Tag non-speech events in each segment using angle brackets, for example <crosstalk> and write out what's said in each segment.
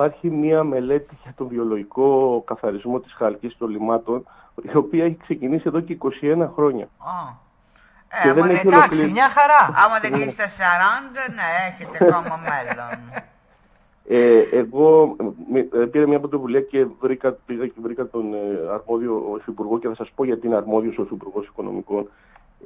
υπάρχει μία μελέτη για τον βιολογικό καθαρισμό της χαλκής των λιμάτων, η οποία έχει ξεκινήσει εδώ και 21 χρόνια. Ε, και δεν έχει εντάξει, μια χαρά. Άμα δεν είστε 40, ναι, έχετε ακόμα μέλλον. Ε, εγώ ε, πήρα μια πρωτοβουλία και βρήκα, πήγα και βρήκα τον ε, αρμόδιο υπουργό και θα σας πω γιατί είναι αρμόδιος ο υπουργός οικονομικών.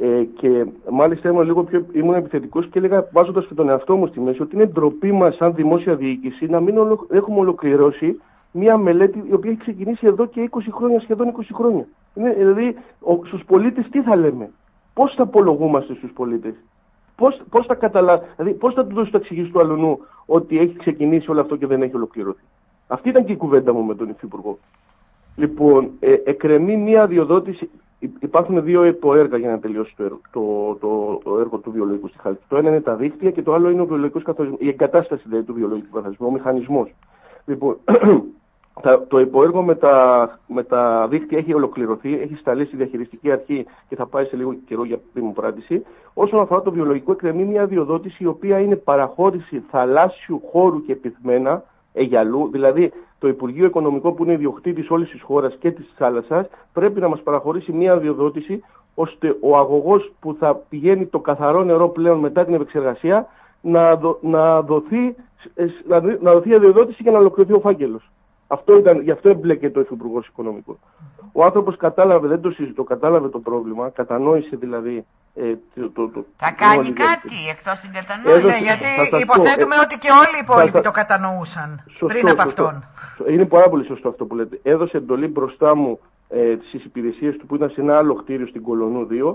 Ε, και μάλιστα ήμουν λίγο πιο ήμουν επιθετικός και έλεγα βάζοντας και τον εαυτό μου στη μέση ότι είναι ντροπή μας σαν δημόσια διοίκηση να μην ολο, έχουμε ολοκληρώσει μια μελέτη η οποία έχει ξεκινήσει εδώ και 20 χρόνια, σχεδόν 20 χρόνια. Είναι, δηλαδή στους πολίτες τι θα λέμε, πώς θα απολογούμαστε στους πολίτες; Πώς, πώς θα καταλα... δηλαδή, πώς θα τους δώσεις το εξηγήσεις του αλλονού ότι έχει ξεκινήσει όλο αυτό και δεν έχει ολοκληρωθεί; Αυτή ήταν και η κουβέντα μου με τον Υφυπουργό. Λοιπόν, ε, εκρεμεί μία αδειοδότηση. Υπάρχουν δύο υποέργα για να τελειώσει το έργο, το, το, το έργο του βιολογικού στη Χάλκη. Το ένα είναι τα δίκτυα και το άλλο είναι ο βιολογικός καθαρισμός, η εγκατάσταση δηλαδή, του βιολογικού καθαρισμού, ο μηχανισμός. Λοιπόν, <clears throat> το υποέργο με τα, με τα δίκτυα έχει ολοκληρωθεί, έχει σταλεί στη διαχειριστική αρχή και θα πάει σε λίγο καιρό για δημοπράτηση. Όσον αφορά το βιολογικό, εκκρεμεί μια διοδότηση η οποία είναι παραχώρηση θαλάσσιου χώρου και επιθμένα Αιγιαλού, δηλαδή το Υπουργείο Οικονομικό που είναι ιδιοκτήτης όλης της χώρας και της θάλασσας, πρέπει να μας παραχωρήσει μια διοδότηση ώστε ο αγωγός που θα πηγαίνει το καθαρό νερό πλέον μετά την επεξεργασία να, να, δοθεί, να, να δοθεί αδειοδότηση για να ολοκληρωθεί ο φάκελος. Αυτό ήταν, γι' αυτό εμπλέκεται ο Υπουργό Οικονομικών. Ο άνθρωπος κατάλαβε, δεν το συζητώ, κατάλαβε το πρόβλημα, κατανόησε δηλαδή. Ε, το, το, το, θα κάνει κάτι εκτός την κατανόηση, γιατί υποθέτουμε ότι και όλοι οι υπόλοιποι το κατανοούσαν σωστό, πριν από αυτόν. Είναι πάρα πολύ σωστό αυτό που λέτε. Έδωσε εντολή μπροστά μου ε, στι υπηρεσίες του που ήταν σε ένα άλλο κτίριο στην Κολονού 2